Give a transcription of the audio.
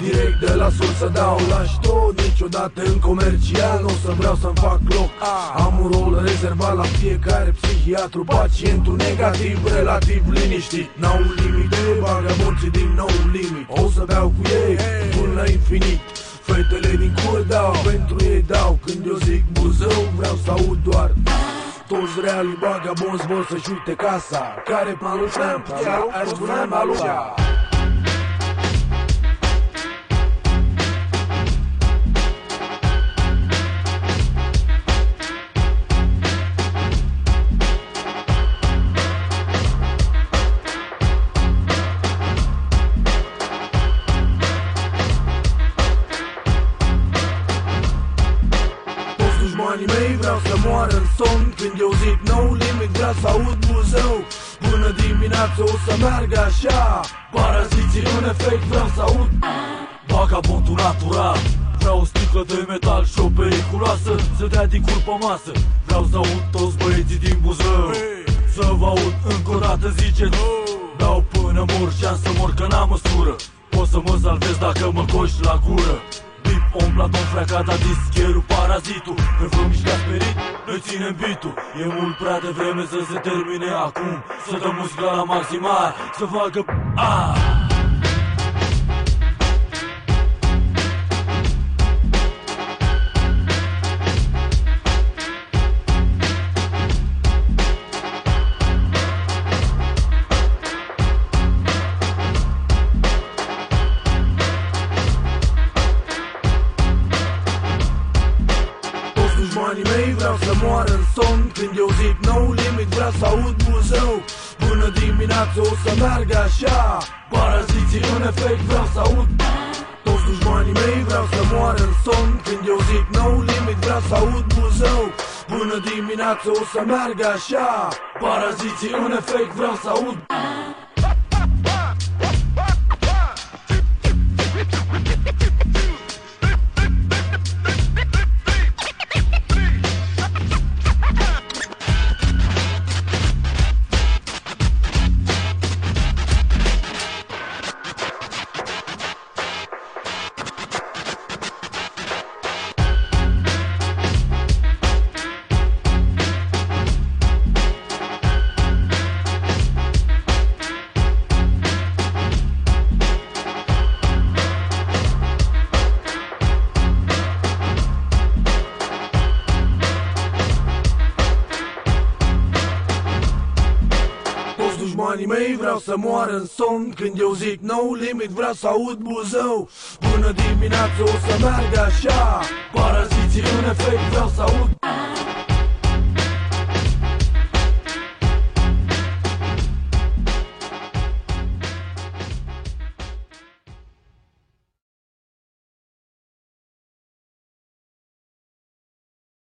nimic de la sus să dau Lași tot niciodată în comercial Nu o să vreau să-mi fac loc. Am un rol rezervat la fiecare psihiatru Pacientul negativ, relativ liniștit. N-au limite, vagabonții din nou limit. O să beau cu ei până la infinit. Fetele din cur dau, pentru ei dau. Când eu zic Buzău, vreau să aud doar. Toți reali vagabonzi vor să-și uite casa. Care planul? Tramp, ar spune malușa dușmanii mei vreau să moară în somn. Când eu zic no limit vreau să aud buzău. Până dimineață o să meargă așa. Paraziții în efect vreau să aud. Vagabondul natural. Vreau o sticlă de metal și o periculoasă. Să dea din cur pe masă. Vreau să aud toți băieții din Buzău. Să vă aud încă o dată ziceți. Dau până mor și să mor că n-am măsură. Poți să mă salvez dacă mă coși la gură. Bip, om, Platon, freacata, dischierul, parazitul. Pe vă mișcați perit, noi ținem bitul. E mult prea devreme să se termine acum. Să dăm muzica la maximar, să facă... Ah! Toți dușmanii mei vreau să moară în somn. Când eu zic no limit vreau să aud buzău. Până dimineață o să meargă așa. Paraziții în efect vreau să aud. Toți dușmanii mei vreau să moară în somn. Când eu zic no limit vreau să aud buzău. Până dimineață o să meargă așa. Paraziții în efect vreau să aud dușmanii mei vreau să moară în somn. Când eu zic no limit vreau să aud buzău. Până dimineață o să meargă așa. Paraziții în efect vreau să aud